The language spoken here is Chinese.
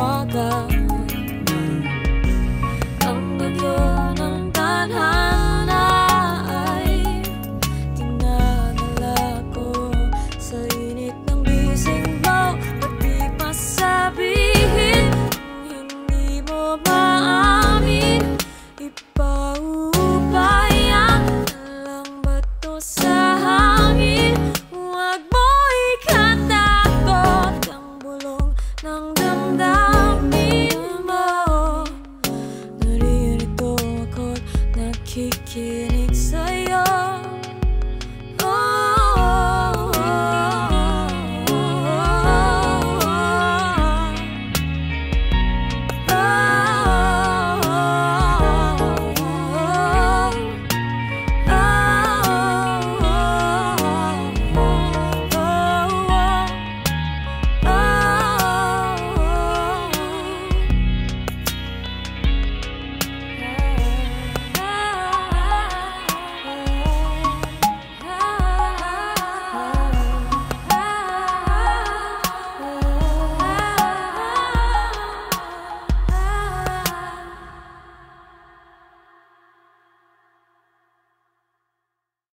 我的 kicking.